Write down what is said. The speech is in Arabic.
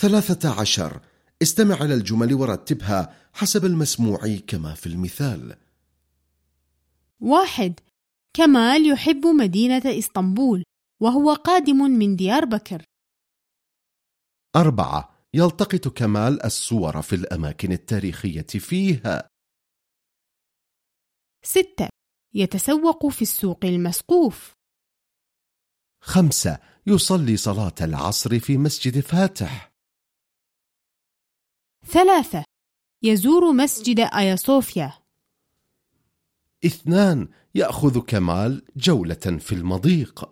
ثلاثة عشر. استمع إلى الجمل ورتبها حسب المسموع كما في المثال. واحد. كمال يحب مدينة إسطنبول وهو قادم من ديار بكر. أربعة. يلتقط كمال الصور في الأماكن التاريخية فيها. ستة. يتسوق في السوق المسقوف. خمسة. يصلي صلاة العصر في مسجد فاتح. ثلاثة. يزور مسجد آيا صوفيا اثنان يأخذ كمال جولة في المضيق.